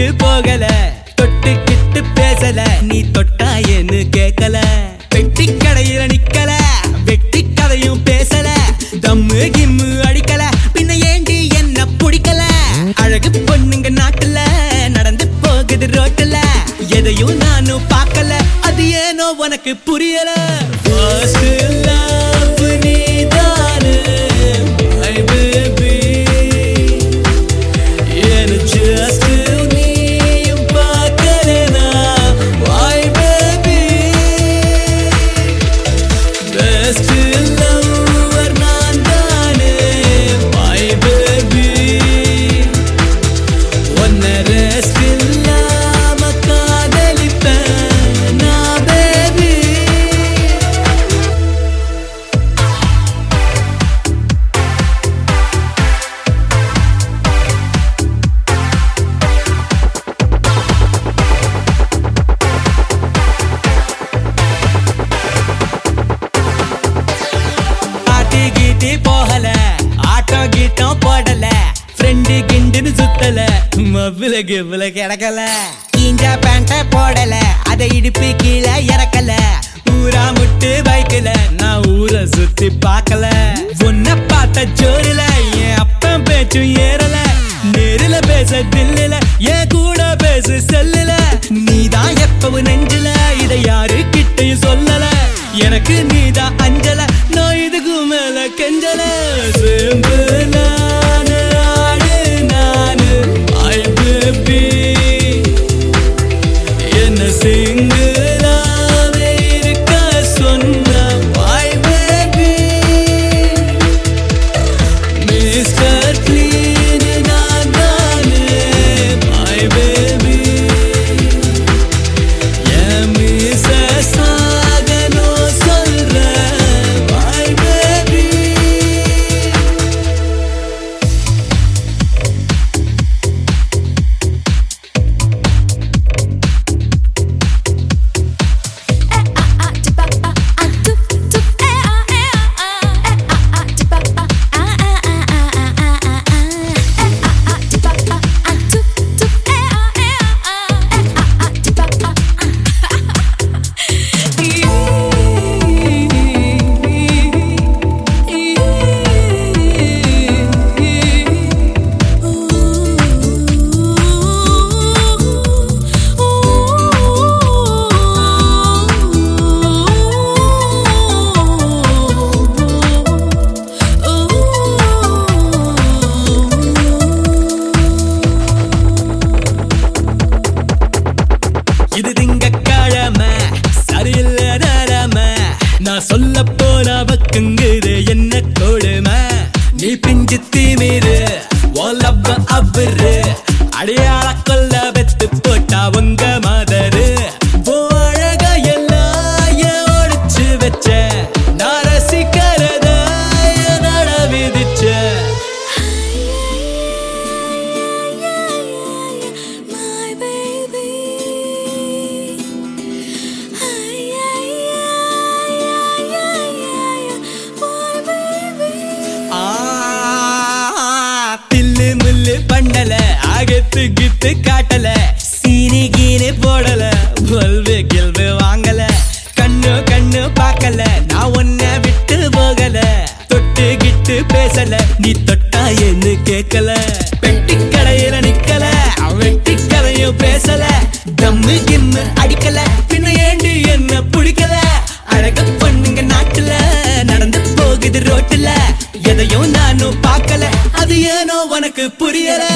விட்டு போகல தொட்டு கிட்டு பேசல. நீ தொட்டா என்ன கேட்கல வெட்டி கடையில நிக்கல வெட்டி கதையும் பேசல. தம்மு கிம்மு அடிக்கல பின்ன ஏண்டி என்ன பிடிக்கல? அழகு பொண்ணுங்க நாட்டுல நடந்து போகுது ரோட்டுல. எதையும் நானும் பார்க்கல அது ஏனோ உனக்கு புரியல? விலகு விலகு கிடக்கல கீஞ்ச பேண்ட போடல அதை இடுப்பு கீழே அவரு அடையாள கித்து கித்து காட்டல. சீனி கீனி போடல. பல்பு கில்வு வாங்கல. கண்ணு கண்ணு பார்க்கல. நான் ஒன்ன விட்டு போகல. தொட்டு கிட்டு பேசல. நீ தொட்டா என்ன கேட்கல. பெட்டி கடையில நிக்கல. வெட்டி கதையும் பேசல. தம்மு கிம்மு அடிக்கல. பின்ன ஏண்டு என்ன பிடிக்கல? அழக பொண்ணுங்க நாட்டுல நடந்து போகுது ரோட்டுல. எதையும் நானும் பார்க்கல. அது ஏனோ உனக்கு புரியல.